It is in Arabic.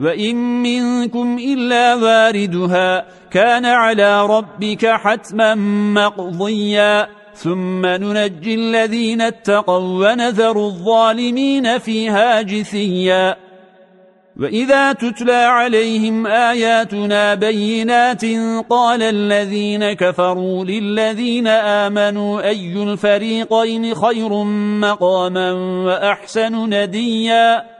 وإن منكم إلا واردها كان على ربك حتما مقضيا. ثم ننجي الذين اتقوا ونذر الظالمين فيها جثيا. وإذا تتلى عليهم آياتنا بينات قال الذين كفروا للذين آمنوا أي الفريقين خير مقاما وأحسن نديا.